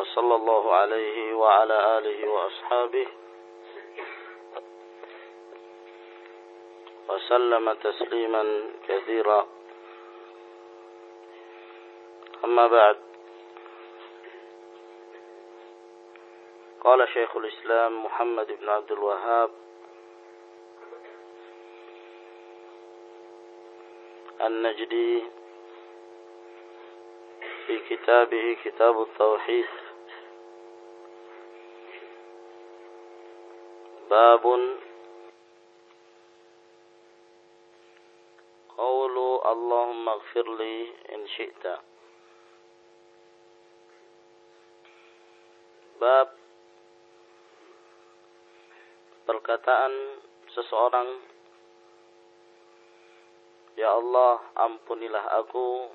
وصلى الله عليه وعلى آله وأصحابه وسلم تسليما كثيرا. أما بعد قال شيخ الإسلام محمد بن عبد الوهاب النجدي في كتابه كتاب التوحيد. باب قول اللهم اغفر لي إن شئت bab perkataan seseorang Ya Allah ampunilah aku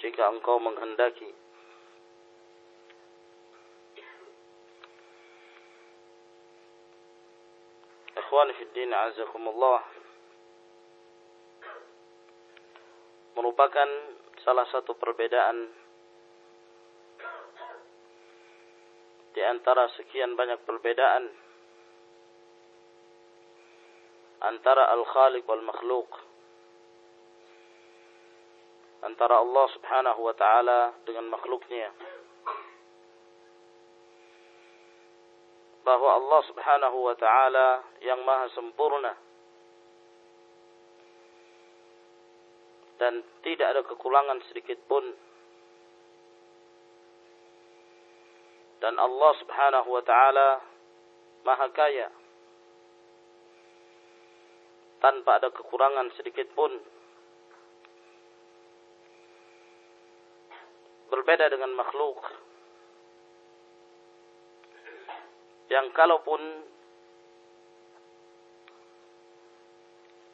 jika engkau menghendaki Ikhwan fi din azakumullah. Merupakan salah satu perbedaan di antara sekian banyak perbedaan antara al-khaliq wal makhluk antara Allah Subhanahu wa taala dengan makhluknya bahwa Allah Subhanahu wa taala yang maha sempurna. Dan tidak ada kekurangan sedikit pun. Dan Allah Subhanahu wa taala Maha Kaya. Tanpa ada kekurangan sedikit pun. Berbeda dengan makhluk yang kalaupun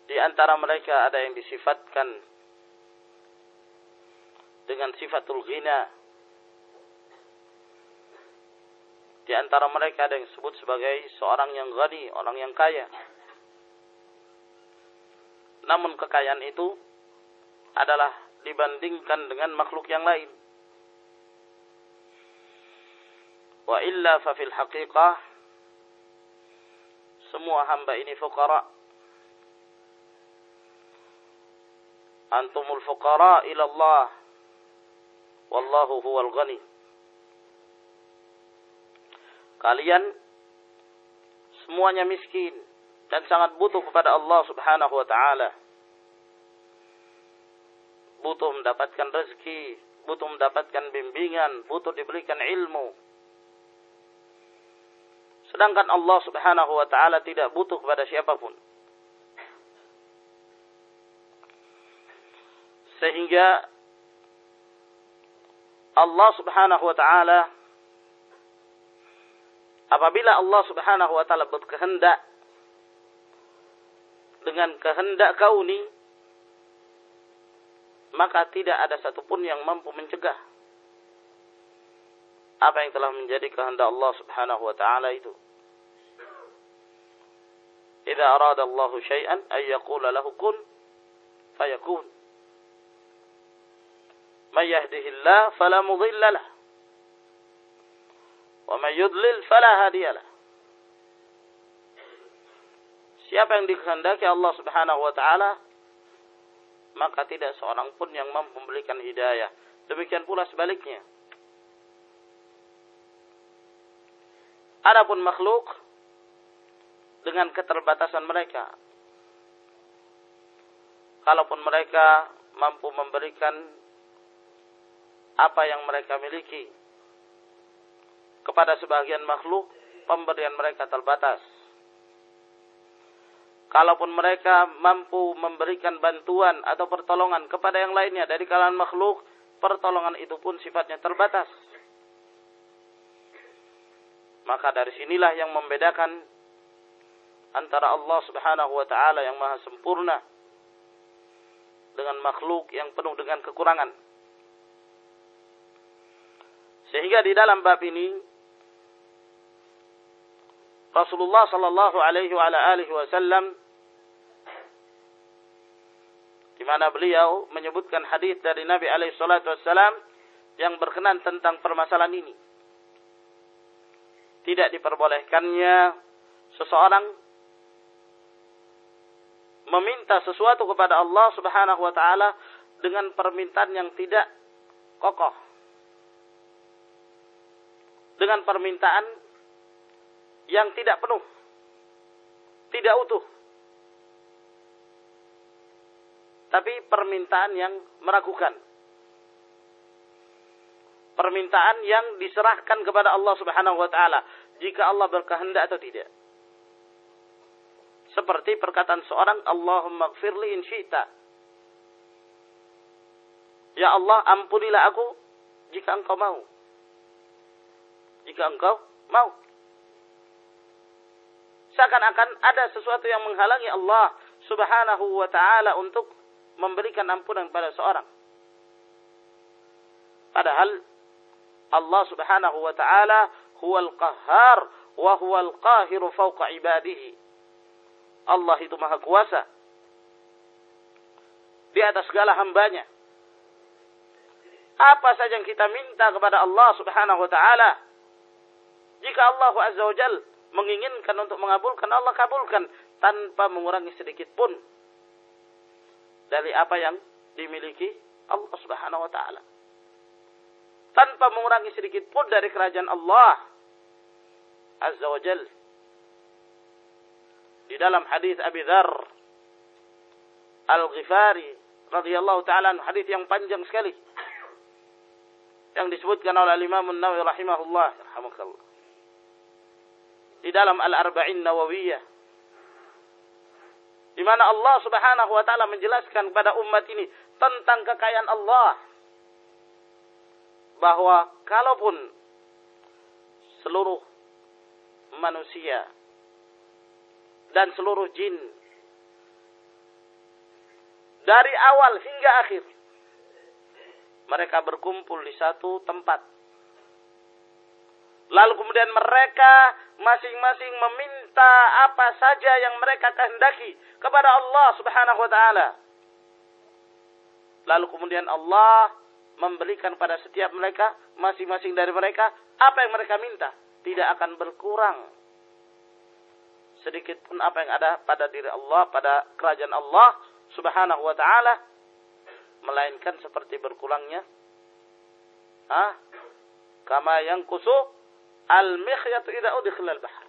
di antara mereka ada yang disifatkan dengan sifatul ghina Di antara mereka ada yang disebut sebagai seorang yang ghani, orang yang kaya. Namun kekayaan itu adalah dibandingkan dengan makhluk yang lain. Wa illa fa fil haqiqah semua hamba ini fuqara. Antumul fuqara ila Allah. Wallahu huwal ghani. Kalian semuanya miskin dan sangat butuh kepada Allah Subhanahu wa taala. Butuh mendapatkan rezeki, butuh mendapatkan bimbingan, butuh diberikan ilmu. Sedangkan Allah Subhanahu wa taala tidak butuh kepada siapa pun. Sehingga Allah Subhanahu wa taala apabila Allah Subhanahu wa taala berkehendak dengan kehendak kauni maka tidak ada satupun yang mampu mencegah apa yang telah menjadi kehendak Allah Subhanahu wa taala itu. Idza arada Allah syai'an ay yaqula lahu kun fayakun. May yahdihillah fala mudilla lahu Wa may yudlil fala hadiyalah. Siapa yang dikehendaki Allah Subhanahu wa taala maka tidak seorang pun yang mampu memberikan hidayah. Demikian pula sebaliknya. Adapun makhluk dengan keterbatasan mereka. Kalaupun mereka mampu memberikan apa yang mereka miliki kepada sebagian makhluk, pemberian mereka terbatas. Kalaupun mereka mampu memberikan bantuan atau pertolongan kepada yang lainnya dari kalangan makhluk, pertolongan itu pun sifatnya terbatas. Maka dari sinilah yang membedakan antara Allah Subhanahu wa taala yang maha sempurna dengan makhluk yang penuh dengan kekurangan. Sehingga di dalam bab ini Rasulullah sallallahu alaihi wa alihi wasallam di mana beliau menyebutkan hadis dari Nabi alaihi salatu wasallam yang berkenan tentang permasalahan ini. Tidak diperbolehkannya seseorang meminta sesuatu kepada Allah Subhanahu wa taala dengan permintaan yang tidak kokoh. Dengan permintaan yang tidak penuh. Tidak utuh. tapi permintaan yang meragukan. Permintaan yang diserahkan kepada Allah Subhanahu wa taala jika Allah berkehendak atau tidak. Seperti perkataan seorang Allahumma gfirli in. Ya Allah, ampunilah aku jika engkau mau. Jika engkau mau. Seakan-akan ada sesuatu yang menghalangi Allah subhanahu wa ta'ala untuk memberikan ampunan pada seorang. Padahal Allah Subhanahu wa taala huwal qahhar wa huwal qahiru fawqa ibadihi. Allah itu maha kuasa di atas segala hambanya. Apa saja yang kita minta kepada Allah Subhanahu wa taala, jika Allah Azza wa Jal menginginkan untuk mengabulkan, Allah kabulkan tanpa mengurangi sedikit pun dari apa yang dimiliki Allah Subhanahu wa taala. Tanpa mengurangi sedikit pun dari kerajaan Allah Azza wa Jal. Di dalam hadis Abi Dzar Al-Ghifari radhiyallahu taala hadis yang panjang sekali yang disebutkan oleh Imam An-Nawawi rahimahullah rahimakallah. Di dalam Al-Arba'in Nawawiyah di mana Allah Subhanahu wa taala menjelaskan kepada umat ini tentang kekayaan Allah. Bahwa kalaupun seluruh manusia dan seluruh jin. Dari awal hingga akhir. Mereka berkumpul di satu tempat. Lalu kemudian mereka masing-masing meminta apa saja yang mereka kehendaki kepada Allah Subhanahu wa taala. Lalu kemudian Allah memberikan pada setiap mereka masing-masing dari mereka apa yang mereka minta, tidak akan berkurang sedikit pun apa yang ada pada diri Allah, pada kerajaan Allah Subhanahu wa taala melainkan seperti berkurangnya ah kama yang kusuk Al-mikhyatu idza udkhila al-bahr.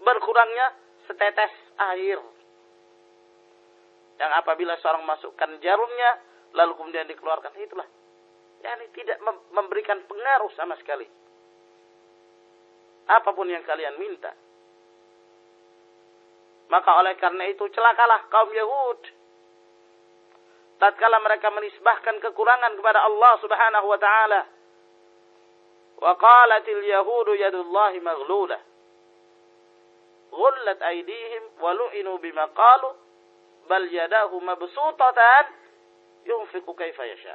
Berkurangnya setetes air. Yang apabila seorang masukkan jarumnya lalu kemudian dikeluarkan itulah. Yani tidak memberikan pengaruh sama sekali apa pun yang kalian minta. Maka oleh karena itu celakalah kaum Yahud. Tatkala mereka menisbahkan kekurangan kepada Allah Subhanahu wa taala. Wa qalatil yahudu yadullahi maghlula, Ghullat aydihim wa lu'inu bima qalu bal yadahu mabsutatan yunfiqu kaifa yasha.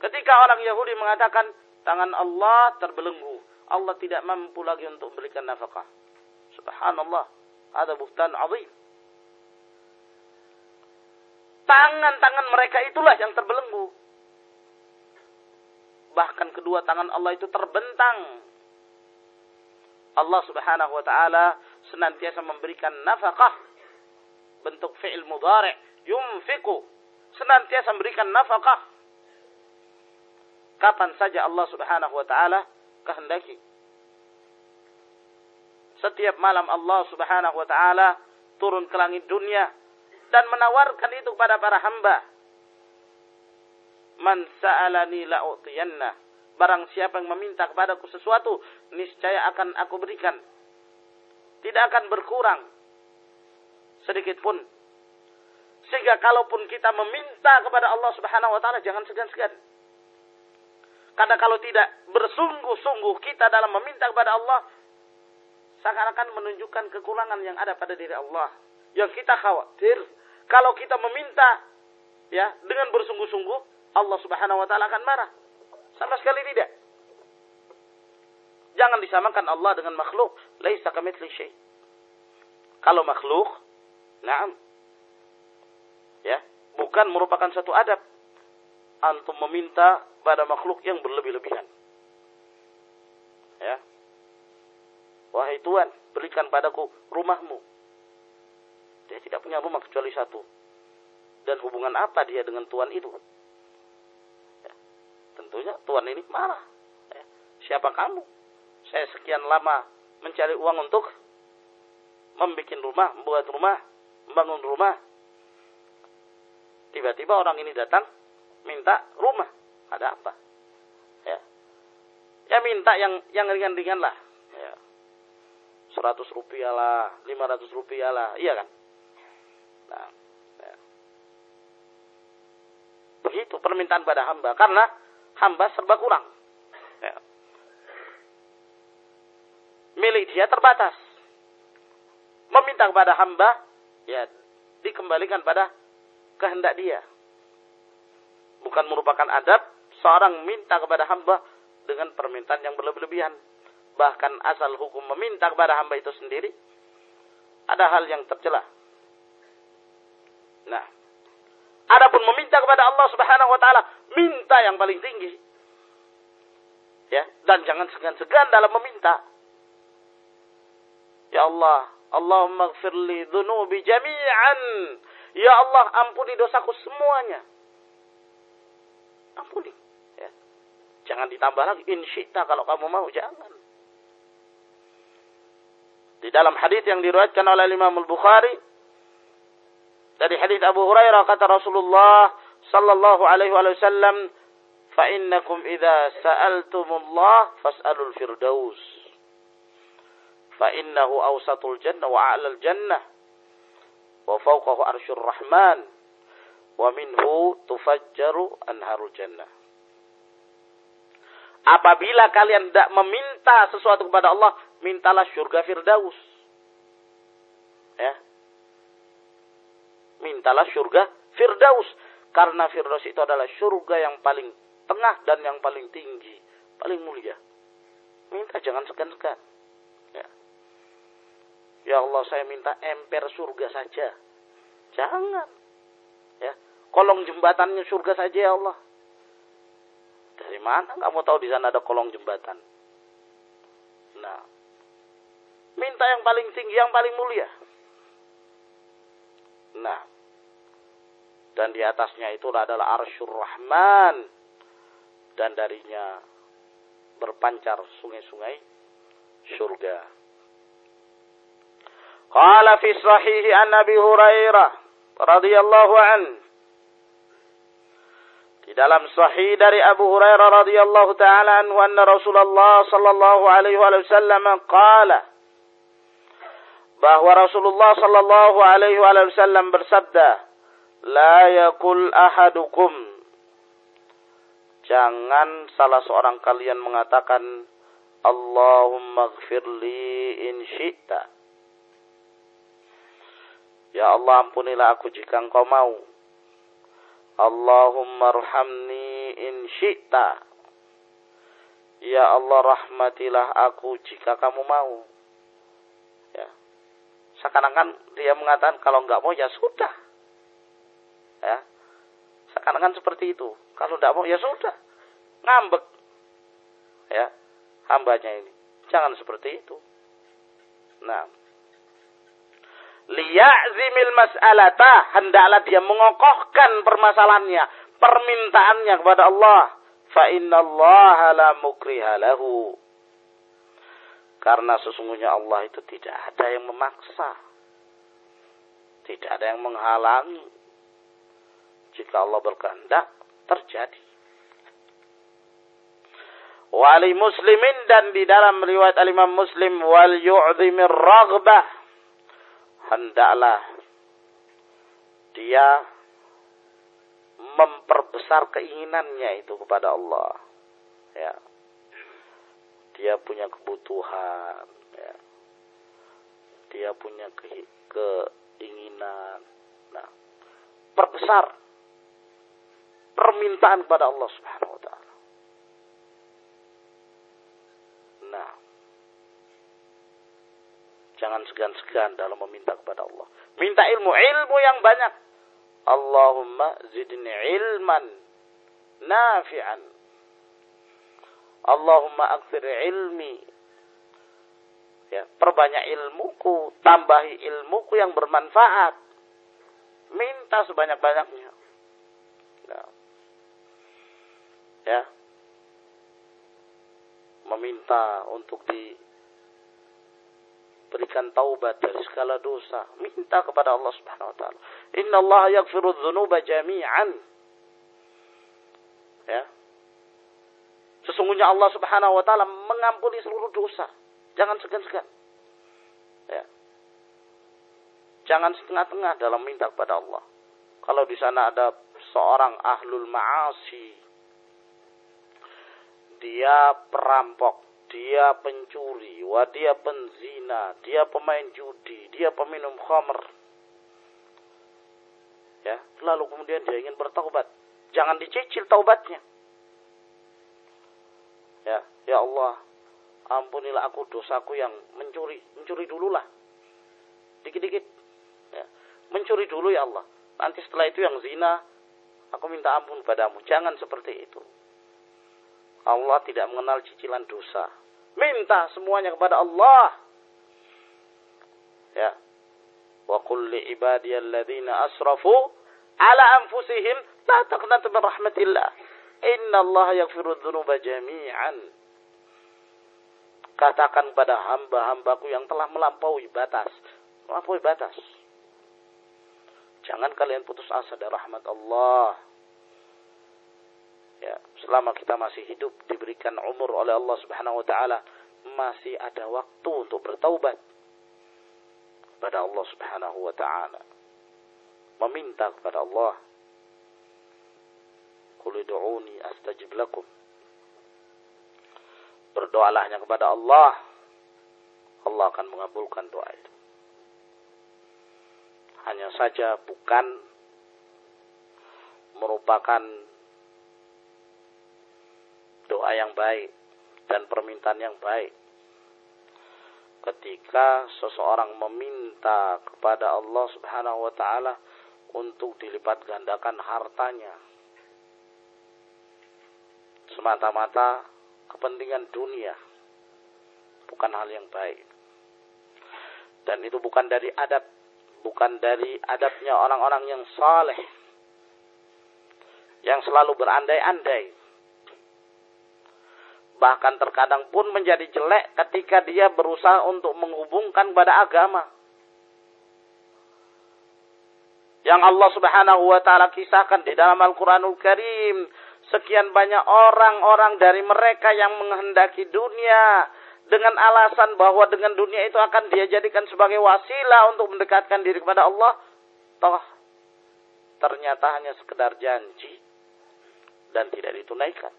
Ketika orang Yahudi mengatakan tangan Allah terbelenggu, Allah tidak mampu lagi untuk memberikan nafkah. Subhanallah, ada buhtan azim. Tangan-tangan mereka itulah yang terbelenggu bahkan kedua tangan Allah itu terbentang. Allah Subhanahu wa taala senantiasa memberikan nafkah bentuk fi'il mudhari' yunfiku senantiasa memberikan nafkah kapan saja Allah Subhanahu wa taala kehendaki. Setiap malam Allah Subhanahu wa taala turun ke langit dunia dan menawarkan itu kepada para hamba Man sa'alani la'utiyanna. Barang siapa yang meminta kepadaku sesuatu, niscaya akan aku berikan. Tidak akan berkurang. Sedikit pun. Sehingga kalaupun kita meminta kepada Allah Subhanahu wa taala jangan segan-segan. Karena kalau tidak bersungguh-sungguh kita dalam meminta kepada Allah seakan-akan menunjukkan kekurangan yang ada pada diri Allah. Yang kita khawatir kalau kita meminta ya dengan bersungguh-sungguh Allah Subhanahu wa taala akan marah. Sama sekali tidak. Jangan disamakan Allah dengan makhluk. Laisa kamitsli syai. Kalau makhluk, na'am. Ya, bukan merupakan satu adab antum meminta pada makhluk yang berlebih-lebihan. Ya. Wahai Tuhan, berikan padaku rumahmu. Dia tidak punya rumah kecuali satu. Dan hubungan apa dia dengan Tuhan itu? Ya. Tentunya Tuhan ini marah. Ya. Siapa kamu? Saya sekian lama mencari uang untuk membuat rumah, membuat rumah, membangun rumah. Tiba-tiba orang ini datang minta rumah. Ada apa? Ya. Ya minta yang yang ringan-ringan lah. Ya. 100 rupiah lah, 500 rupiah lah. Iya kan? Nah, ya. Begitu permintaan pada hamba. Karena hamba serba kurang. Ya. Milik dia terbatas. Meminta kepada hamba, ya dikembalikan pada kehendak dia bukan merupakan adab seorang minta kepada hamba dengan permintaan yang berlebihan. Bahkan asal hukum meminta kepada hamba itu sendiri ada hal yang tercela. Nah, adapun meminta kepada Allah Subhanahu wa taala, minta yang paling tinggi. Ya, dan jangan segan-segan dalam meminta. Ya Allah, Allahumma dhunubi jami'an. Ya Allah, ampuni dosaku semuanya ampuni. Ya. Jangan ditambah lagi insyita kalau kamu mau jangan. Di dalam hadis yang diriwayatkan oleh Imam Al-Bukhari dari hadis Abu Hurairah kata Rasulullah sallallahu alaihi wasallam fa innakum idza sa'altumullah fas'alul firdaus fa innahu awsatul jannah wa a'lal jannah wa fawqahu arsyur rahman wa minhu tufajjaru anharul jannah. Apabila kalian tidak meminta sesuatu kepada Allah, mintalah surga Firdaus. Ya. Mintalah surga Firdaus. Karena Firdaus itu adalah surga yang paling tengah dan yang paling tinggi. Paling mulia. Minta jangan segan-segan. Ya. ya Allah saya minta emper surga saja. Jangan kolong jembatannya surga saja ya Allah. Dari mana kamu tahu di sana ada kolong jembatan? Nah, minta yang paling tinggi, yang paling mulia. Nah, dan di atasnya itu adalah arsyur rahman. Dan darinya berpancar sungai-sungai surga. Qala fi sahihi an Nabi Hurairah radhiyallahu anhu di dalam sahih dari Abu Hurairah radhiyallahu taala anhu anna Rasulullah sallallahu alaihi wasallam qala bahwa Rasulullah sallallahu alaihi wasallam bersabda la yakul ahadukum. Jangan salah seorang kalian mengatakan Allahumma gfirli in syi'ta. Ya Allah ampunilah aku jika engkau mau Allahumma arhamni in syi'ta. Ya Allah rahmatilah aku jika kamu mau. Ya. Seakan-akan dia mengatakan kalau enggak mau ya sudah. Ya. Seakan-akan seperti itu. Kalau enggak mau ya sudah. Ngambek. Ya. Hambanya ini. Jangan seperti itu. Nah, liya'zimil mas'alata hendaklah dia mengokohkan permasalahannya permintaannya kepada Allah. Fa innallaha la mukriha lahu. Karena sesungguhnya Allah itu tidak ada yang memaksa. Tidak ada yang menghalangi. Jika Allah berkehendak terjadi. Wali muslimin dan di dalam riwayat al-Imam Muslim wal yu'zimir raghbah hendaklah dia memperbesar keinginannya itu kepada Allah. Ya. Dia punya kebutuhan, ya. Dia punya ke keinginan. Nah, perbesar permintaan kepada Allah Subhanahu wa taala. Nah, jangan segan-segan dalam meminta kepada Allah. Minta ilmu, ilmu yang banyak. Allahumma zidni ilman nafi'an. Allahumma akthir ilmi. Ya, perbanyak ilmuku, tambahi ilmuku yang bermanfaat. Minta sebanyak-banyaknya. Nah. Ya. Meminta untuk di berikan taubat dari segala dosa. Minta kepada Allah Subhanahu wa taala. Inna Allah yaghfiru dzunuba jami'an. Ya. Sesungguhnya Allah Subhanahu wa taala mengampuni seluruh dosa. Jangan segan-segan. Ya. Jangan setengah-tengah dalam minta kepada Allah. Kalau di sana ada seorang ahlul ma'asi, dia perampok, dia pencuri, wah dia penzina, dia pemain judi, dia peminum khamr. Ya, lalu kemudian dia ingin bertaubat. Jangan dicicil taubatnya. Ya, ya Allah, ampunilah aku dosaku yang mencuri. Mencuri dululah. Dikit-dikit. Ya, mencuri dulu ya Allah. Nanti setelah itu yang zina, aku minta ampun padamu. Jangan seperti itu. Allah tidak mengenal cicilan dosa. Minta semuanya kepada Allah. Ya. Wa qul li ibadiyalladzina asrafu ala anfusihim la taqnatu min rahmatillah. Inna Allah yaghfiru dzunuba jami'an. Katakan pada hamba-hambaku yang telah melampaui batas. Melampaui batas. Jangan kalian putus asa dari rahmat Allah. Ya, selama kita masih hidup diberikan umur oleh Allah Subhanahu wa taala, masih ada waktu untuk bertaubat kepada Allah Subhanahu wa taala. Meminta kepada Allah. Qul ud'uni astajib lakum. Berdoalah hanya kepada Allah. Allah akan mengabulkan doa itu. Hanya saja bukan merupakan doa yang baik dan permintaan yang baik. Ketika seseorang meminta kepada Allah Subhanahu wa taala untuk dilipat gandakan hartanya semata-mata kepentingan dunia bukan hal yang baik. Dan itu bukan dari adab, bukan dari adabnya orang-orang yang saleh yang selalu berandai-andai bahkan terkadang pun menjadi jelek ketika dia berusaha untuk menghubungkan pada agama. Yang Allah Subhanahu wa taala kisahkan di dalam Al-Qur'anul Karim, sekian banyak orang-orang dari mereka yang menghendaki dunia dengan alasan bahwa dengan dunia itu akan dia jadikan sebagai wasilah untuk mendekatkan diri kepada Allah, toh ternyata hanya sekedar janji dan tidak ditunaikan.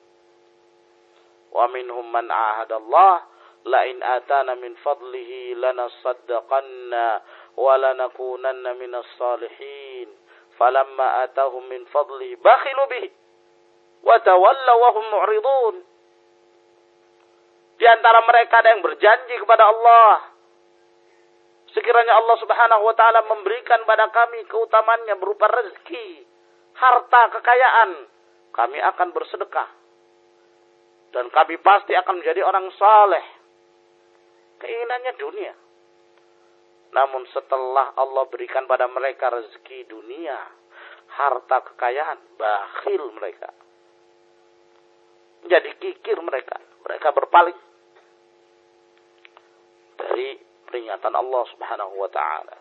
Wa minhum man ahadallah la atana min fadlihi lanasaddaqanna wa lanakunanna minas salihin. Falamma atahum min fadlihi bakhilu bihi wa mu'ridun. Di antara mereka ada yang berjanji kepada Allah. Sekiranya Allah subhanahu wa ta'ala memberikan pada kami keutamannya berupa rezeki, harta, kekayaan. Kami akan bersedekah dan kami pasti akan menjadi orang saleh. Keinginannya dunia. Namun setelah Allah berikan pada mereka rezeki dunia, harta kekayaan, bakhil mereka. Menjadi kikir mereka. Mereka berpaling dari peringatan Allah Subhanahu wa taala.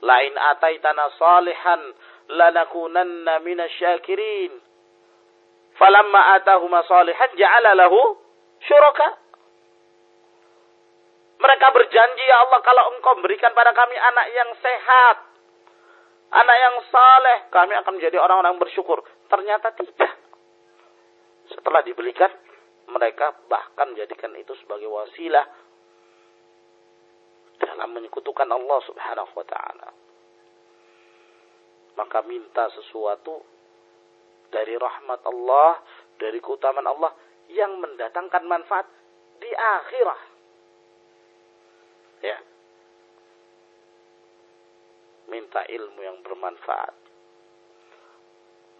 Lain ataitana salihan lanakunanna minasyakirin falamma atahuma salihan ja'ala lahu syuraka. Mereka berjanji ya Allah kalau engkau berikan pada kami anak yang sehat, anak yang saleh, kami akan menjadi orang-orang bersyukur. Ternyata tidak. Setelah dibelikan, mereka bahkan jadikan itu sebagai wasilah dalam menyekutukan Allah Subhanahu wa taala. Maka minta sesuatu dari rahmat Allah, dari keutamaan Allah yang mendatangkan manfaat di akhirat. Ya. Minta ilmu yang bermanfaat.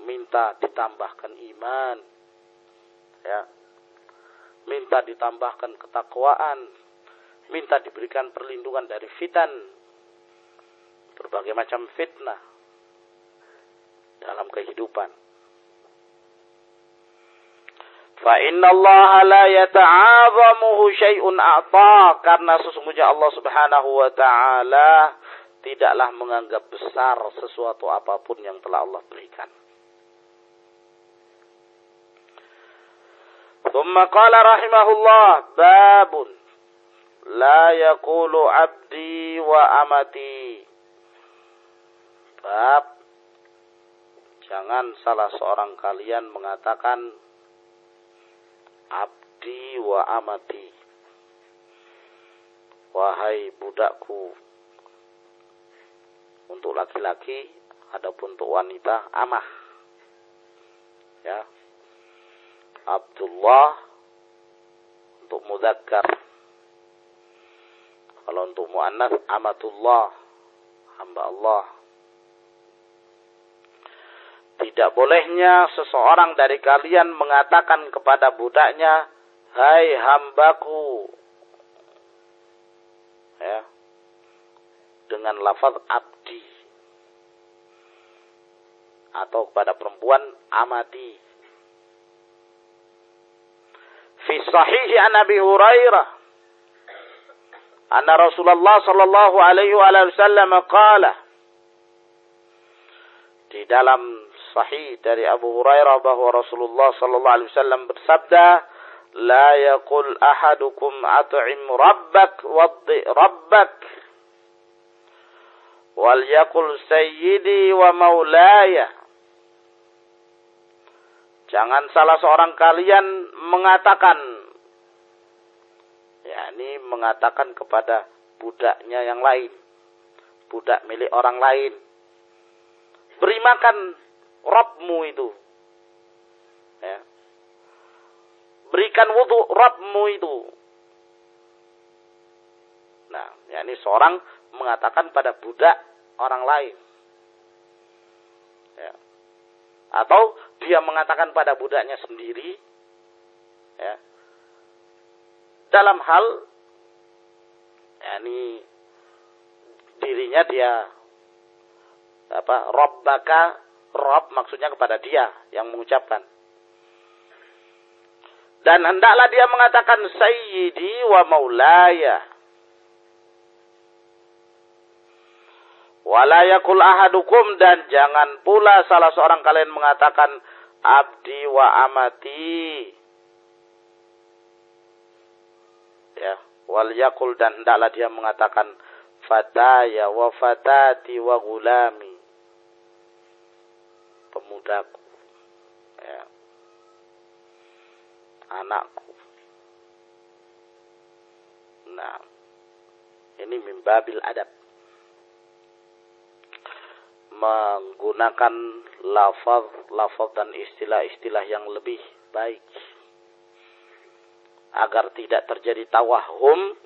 Minta ditambahkan iman. Ya. Minta ditambahkan ketakwaan. Minta diberikan perlindungan dari fitan. Berbagai macam fitnah dalam kehidupan. Fa inna Allah la yata'azamuhu syai'un a'ta karena sesungguhnya Allah Subhanahu wa taala tidaklah menganggap besar sesuatu apapun yang telah Allah berikan. ثم قال رحمه الله باب لا يقول عبدي وأمتي bab jangan salah seorang kalian mengatakan abdi wa amati. Wahai budakku. Untuk laki-laki adapun untuk wanita amah. Ya. Abdullah untuk mudakkar. Kalau untuk muannas amatullah, hamba Allah. Tidak bolehnya seseorang dari kalian mengatakan kepada budaknya, Hai hambaku. Ya. Dengan lafaz abdi. Atau kepada perempuan amati. Fi sahihi an Abi Hurairah. Anna Rasulullah sallallahu alaihi wasallam qala. Di dalam sahih dari Abu Hurairah bahwa Rasulullah sallallahu alaihi wasallam bersabda, "La yaqul ahadukum at'im rabbak waddi rabbak." Wal yaqul sayyidi wa maulaya. Jangan salah seorang kalian mengatakan yakni mengatakan kepada budaknya yang lain, budak milik orang lain. Beri makan Robmu itu. Ya. Berikan wudhu Robmu itu. Nah, ya ini seorang mengatakan pada budak orang lain. Ya. Atau dia mengatakan pada budaknya sendiri. Ya. Dalam hal ya ini dirinya dia apa robbaka Rob maksudnya kepada dia yang mengucapkan. Dan hendaklah dia mengatakan Sayyidi wa Maulaya. Walayakul ahadukum dan jangan pula salah seorang kalian mengatakan abdi wa amati. Ya, wal yakul dan hendaklah dia mengatakan fataya wa fatati wa gulami pemudaku, ya. anakku. Nah, ini mimbabil adab. Menggunakan lafaz, lafaz dan istilah-istilah yang lebih baik. Agar tidak terjadi tawahum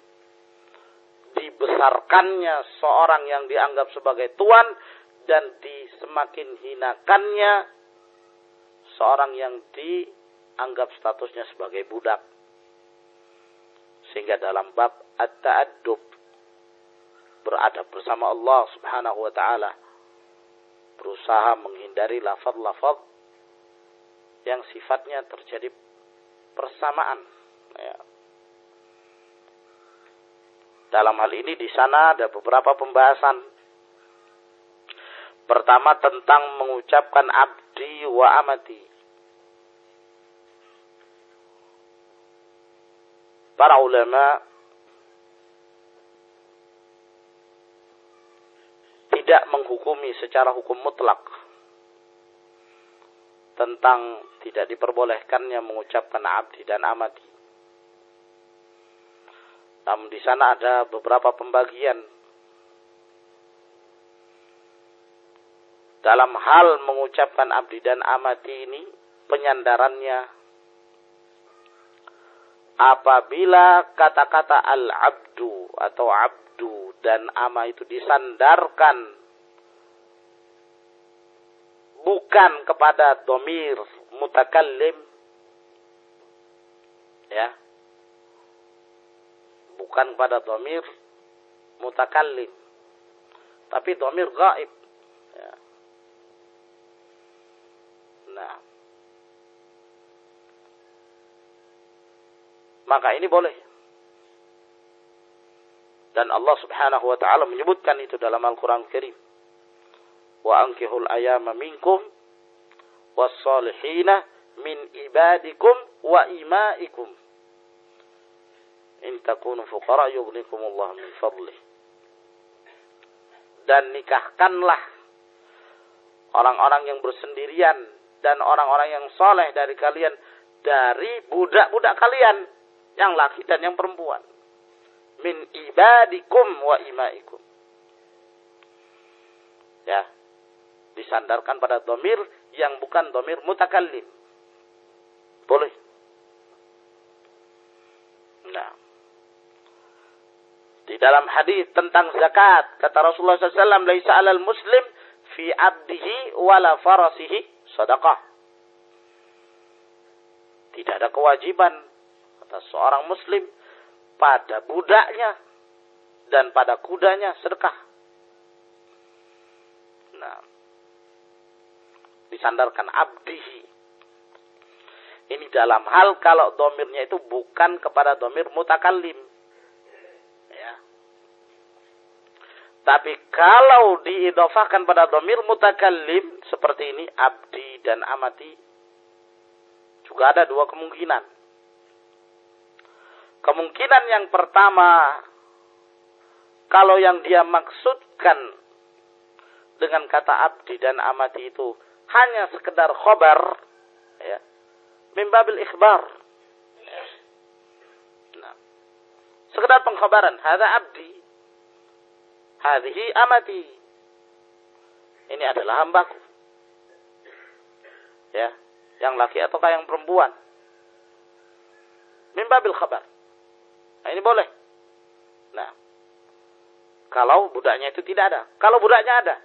dibesarkannya seorang yang dianggap sebagai tuan dan di semakin hinakannya seorang yang dianggap statusnya sebagai budak. Sehingga dalam bab at-ta'addub beradab bersama Allah Subhanahu wa taala berusaha menghindari lafaz-lafaz yang sifatnya terjadi persamaan ya. Dalam hal ini di sana ada beberapa pembahasan Pertama tentang mengucapkan abdi wa amati. Para ulama tidak menghukumi secara hukum mutlak tentang tidak diperbolehkannya mengucapkan abdi dan amati. Namun di sana ada beberapa pembagian dalam hal mengucapkan abdi dan amati ini penyandarannya apabila kata-kata al-abdu atau abdu dan ama itu disandarkan bukan kepada domir mutakallim ya bukan pada domir mutakallim. Tapi domir gaib nah. Maka ini boleh. Dan Allah Subhanahu wa taala menyebutkan itu dalam Al-Qur'an Karim. Wa ankihul ayama minkum wassalihina min ibadikum wa imaikum. In takunu fuqara yughnikumullah min fadlih. Dan nikahkanlah orang-orang yang bersendirian dan orang-orang yang soleh dari kalian dari budak-budak kalian yang laki dan yang perempuan min ibadikum wa imaikum ya disandarkan pada domir yang bukan domir mutakallim. Boleh. Nah. Di dalam hadis tentang zakat, kata Rasulullah SAW, Laisa alal muslim fi abdihi wala farasihi sadaqah. Tidak ada kewajiban, kata seorang muslim, pada budaknya dan pada kudanya sedekah. Nah, disandarkan abdihi. Ini dalam hal kalau domirnya itu bukan kepada domir mutakallim. Tapi kalau diidofahkan pada domir mutakallim seperti ini abdi dan amati juga ada dua kemungkinan. Kemungkinan yang pertama kalau yang dia maksudkan dengan kata abdi dan amati itu hanya sekedar khobar ya mimbabil ikhbar nah. sekedar pengkhabaran hadza abdi hadhihi amati. Ini adalah hambaku. Ya yang laki ataukah yang perempuan? Mimbabil khabar. Nah, ini boleh. Nah kalau budaknya itu tidak ada. Kalau budaknya ada.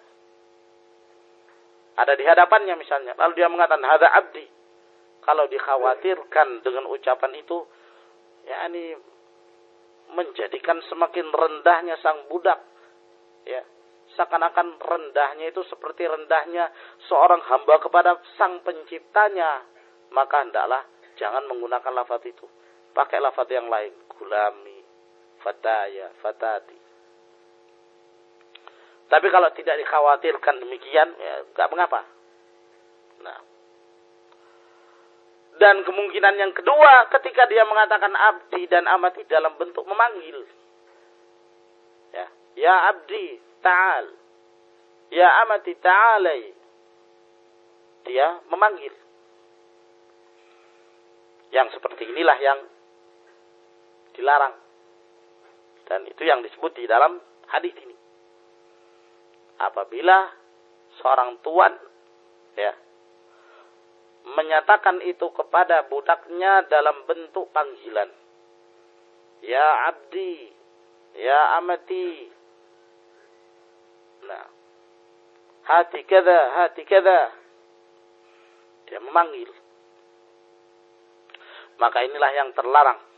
Ada di hadapannya misalnya. Lalu dia mengatakan, Hada abdi. Kalau dikhawatirkan dengan ucapan itu, ya ini menjadikan semakin rendahnya sang budak. Ya, seakan-akan rendahnya itu seperti rendahnya seorang hamba kepada sang penciptanya. Maka hendaklah jangan menggunakan lafaz itu. Pakai lafaz yang lain. Gulami, fataya, fatati. Tapi kalau tidak dikhawatirkan demikian, ya nggak mengapa. Nah. Dan kemungkinan yang kedua, ketika dia mengatakan abdi dan amati dalam bentuk memanggil. Ya, abdi, ta'al. Ya amati, ta'alai. Dia memanggil. Yang seperti inilah yang dilarang. Dan itu yang disebut di dalam hadis ini apabila seorang tuan ya menyatakan itu kepada budaknya dalam bentuk panggilan. Ya abdi, ya amati. Nah, hati kada, hati kada. Dia memanggil. Maka inilah yang terlarang.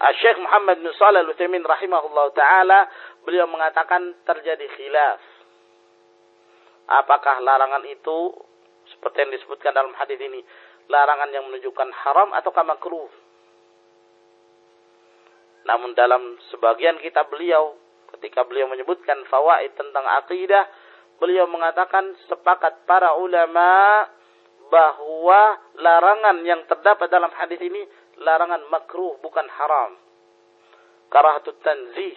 Syekh Muhammad bin Shalih Al-Utsaimin rahimahullah taala beliau mengatakan terjadi khilaf. Apakah larangan itu seperti yang disebutkan dalam hadis ini larangan yang menunjukkan haram atau makruh? Namun dalam sebagian kitab beliau ketika beliau menyebutkan fawaid tentang akidah, beliau mengatakan sepakat para ulama bahwa larangan yang terdapat dalam hadis ini larangan makruh bukan haram. Karahatut tanzih.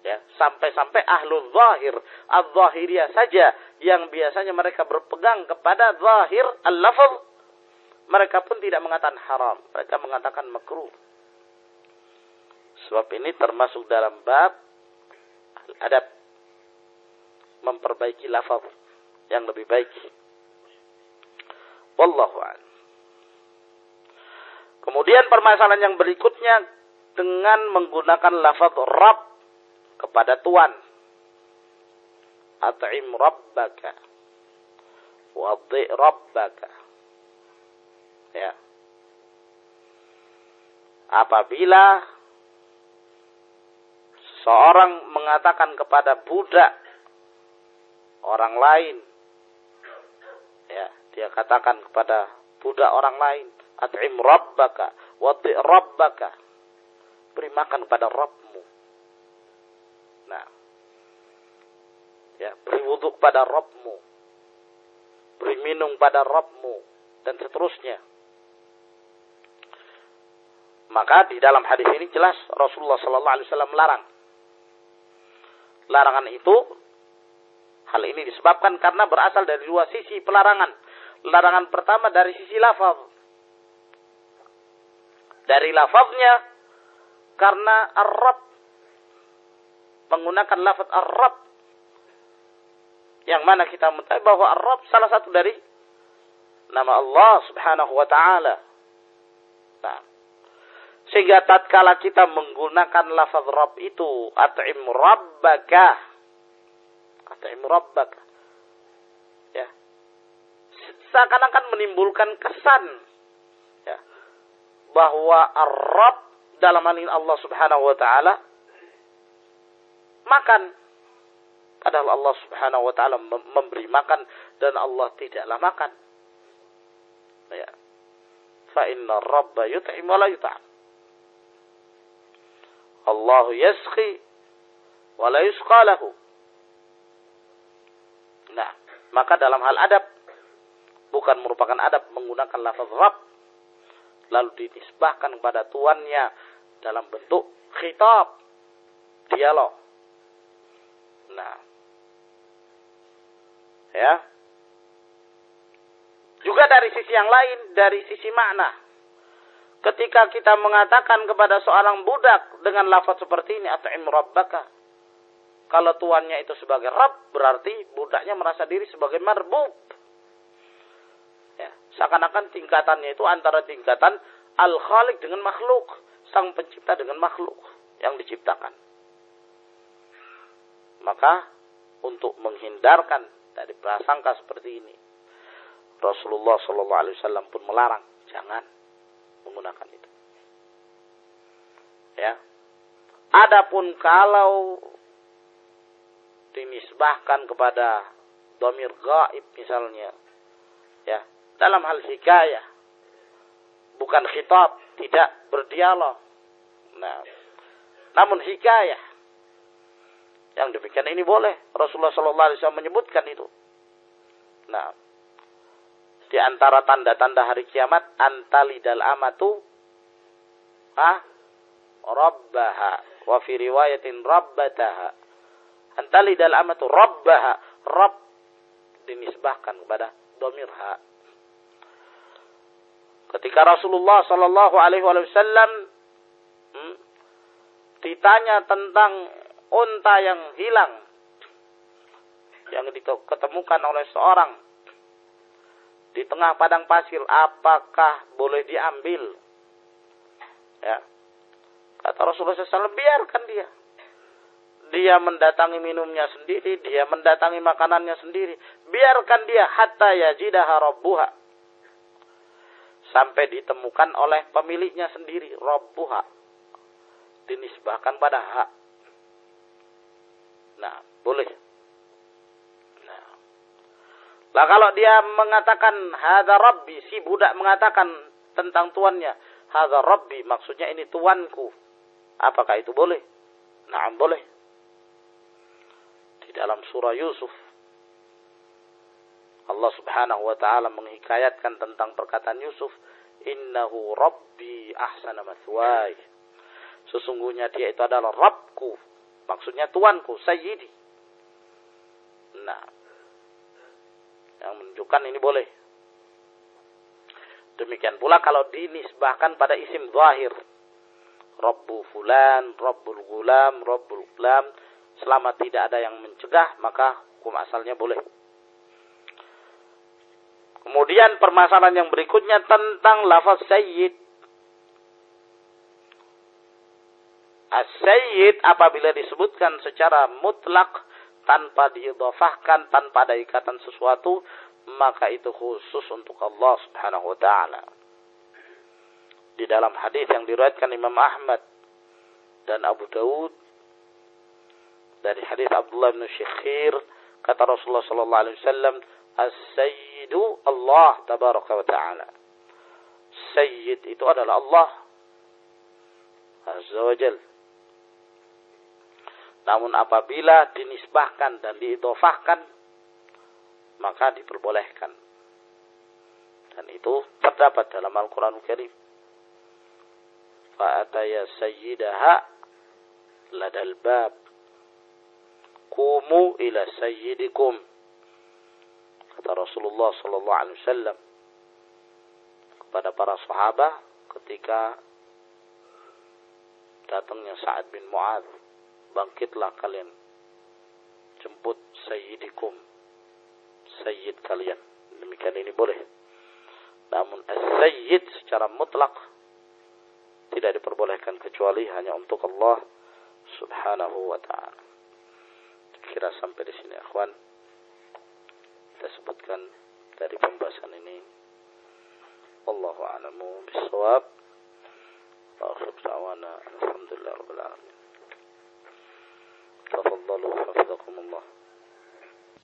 Ya, sampai-sampai ahlu zahir, al-zahiriyah saja yang biasanya mereka berpegang kepada zahir al-lafaz, mereka pun tidak mengatakan haram, mereka mengatakan makruh. Sebab ini termasuk dalam bab adab memperbaiki lafaz yang lebih baik. Wallahu a'lam. Kemudian permasalahan yang berikutnya dengan menggunakan lafaz Rabb kepada Tuhan. At'im rabbaka. Wadhi rabbaka. Ya. Apabila seorang mengatakan kepada budak orang lain. Ya dia katakan kepada budak orang lain at'im rabbaka wati rabbaka. Beri makan kepada Rabbmu. Nah. Ya beri wudhu pada Rabbmu. Beri minum pada Rabbmu dan seterusnya. Maka di dalam hadis ini jelas Rasulullah Sallallahu Alaihi Wasallam melarang. Larangan itu hal ini disebabkan karena berasal dari dua sisi pelarangan. Larangan pertama dari sisi lafaz. Dari lafaznya karena Arab menggunakan lafaz Arab yang mana kita mengetahui bahwa Arab salah satu dari nama Allah Subhanahu wa taala. Nah, sehingga tatkala kita menggunakan lafaz Rabb itu, at'im rabbaka. At'im rabbaka. Ya. Seakan-akan menimbulkan kesan ya, bahwa Ar-Rabb dalam hal ini Allah Subhanahu wa taala makan padahal Allah Subhanahu wa taala memberi makan dan Allah tidaklah makan. Ya. Fa inna rabba yut'im wa la yut'am. Allah yasqi wa la yusqalahu. Nah, maka dalam hal adab bukan merupakan adab menggunakan lafaz Rabb lalu dinisbahkan kepada tuannya dalam bentuk khitab dialog. Nah, ya. Juga dari sisi yang lain, dari sisi makna ketika kita mengatakan kepada seorang budak dengan lafaz seperti ini at'im rabbaka kalau tuannya itu sebagai Rabb berarti budaknya merasa diri sebagai marbub. Ya seakan-akan tingkatannya itu antara tingkatan al khalik dengan makhluk sang pencipta dengan makhluk yang diciptakan. Maka untuk menghindarkan dari prasangka seperti ini Rasulullah Shallallahu Alaihi Wasallam pun melarang jangan menggunakan itu. Ya. Adapun kalau dinisbahkan kepada domir gaib misalnya, ya dalam hal hikayah, bukan khitab, tidak berdialog. Nah, namun hikayah yang demikian ini boleh. Rasulullah Shallallahu Alaihi Wasallam menyebutkan itu. Nah, di antara tanda-tanda hari kiamat antalidal amatu ah rabbaha. Wa fi riwayatin rabbataha. Antalidal amatu rabbaha. Rabb dinisbahkan kepada domirha ketika Rasulullah Shallallahu Alaihi Wasallam hmm, ditanya tentang unta yang hilang yang diketemukan oleh seorang di tengah padang pasir apakah boleh diambil? Ya. Kata Rasulullah SAW biarkan dia. Dia mendatangi minumnya sendiri dia mendatangi makanannya sendiri. Biarkan dia hatta yajidaha rabbuha. Sampai ditemukan oleh pemiliknya sendiri rabbuha. Dinisbahkan pada hak. Nah boleh lah kalau dia mengatakan hadza rabbi, si budak mengatakan tentang tuannya, hadza rabbi, maksudnya ini tuanku. Apakah itu boleh? Nah, boleh. Di dalam surah Yusuf Allah Subhanahu wa taala menghikayatkan tentang perkataan Yusuf, "Innahu rabbi ahsana mathwaya." Sesungguhnya dia itu adalah Rabbku Maksudnya tuanku, sayyidi. Nah, yang menunjukkan ini boleh. Demikian pula kalau dinisbahkan pada isim zahir. Rabbu fulan, Rabbul gulam, Rabbul gulam. Selama tidak ada yang mencegah, maka hukum asalnya boleh. Kemudian permasalahan yang berikutnya tentang lafaz sayyid. As-sayyid apabila disebutkan secara mutlak tanpa diidhafahkan, tanpa ada ikatan sesuatu, maka itu khusus untuk Allah Subhanahu wa taala. Di dalam hadis yang diriwayatkan Imam Ahmad dan Abu Daud dari hadis Abdullah bin Syekhir kata Rasulullah sallallahu alaihi wasallam as-sayyidu Allah tabaraka wa taala. Sayyid itu adalah Allah Azza wa Jalla namun apabila dinisbahkan dan diidofahkan, maka diperbolehkan. Dan itu terdapat dalam Al-Quran Al-Karim. Fa'ataya sayyidaha ladal bab. Kumu ila sayyidikum. Kata Rasulullah Sallallahu Alaihi Wasallam kepada para sahabat ketika datangnya Sa'ad bin Mu'adz bangkitlah kalian. Jemput sayyidikum sayyid kalian. Demikian ini boleh. Namun as-sayyid secara mutlak tidak diperbolehkan kecuali hanya untuk Allah subhanahu wa ta'ala. Kira sampai di sini akhwan kita sebutkan dari pembahasan ini. Allahu a'lamu bisawab wa akhir da'wana. Alhamdulillah rabbil alamin تفضلوا حفظكم الله.